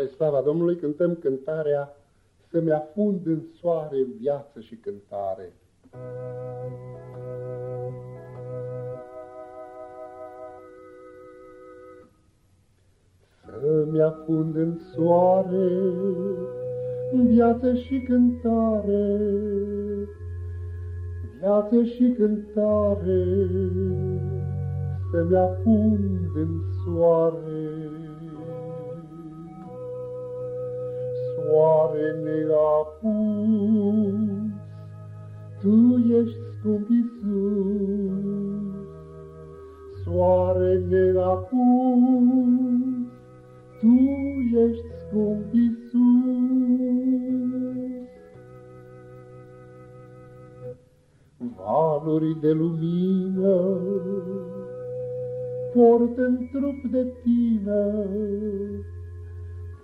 Spre slava Domnului cântăm cântarea Să-mi afund în soare viață și cântare. Să-mi afund în soare viață și cântare, viață și cântare, să-mi afund în soare. Soare neapus, Tu ești scump Iisus. Soare neapus, Tu ești scump Iisus. Valuri de lumină, port în trup de tine,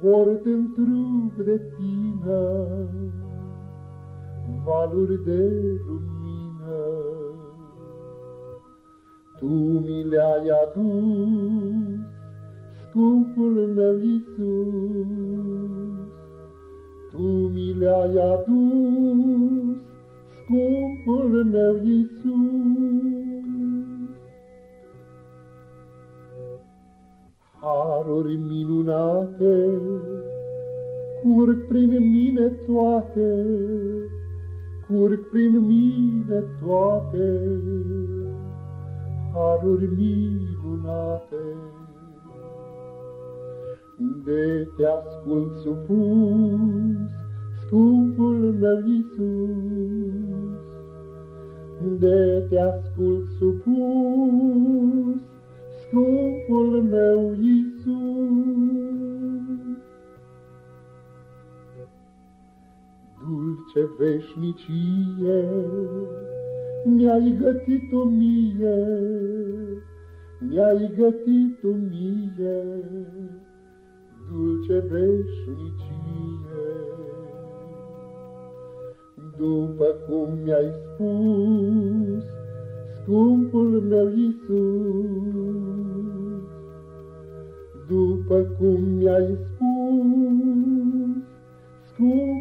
port în trup de tine valuri de lumină. Tu mi le-ai adus, scumpul meu Iisus, Tu mi le-ai adus, scumpul meu Iisus. Haruri minunate, curg prin mine toate, curg prin mine toate, haruri minunate. De te ascult supus, scumpul meu Iisus, de te ascult supus, scumpul meu Iisus. Dulce veșnicie, mi-ai gătit-o mie, mi-ai gătit-o mie, dulce veșnicie. După cum mi-ai spus, După cum mi-ai spus, scump,